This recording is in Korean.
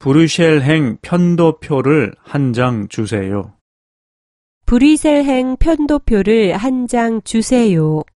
브뤼셀행 편도표를 한 장 주세요. 브뤼셀행 편도표를 한 장 주세요.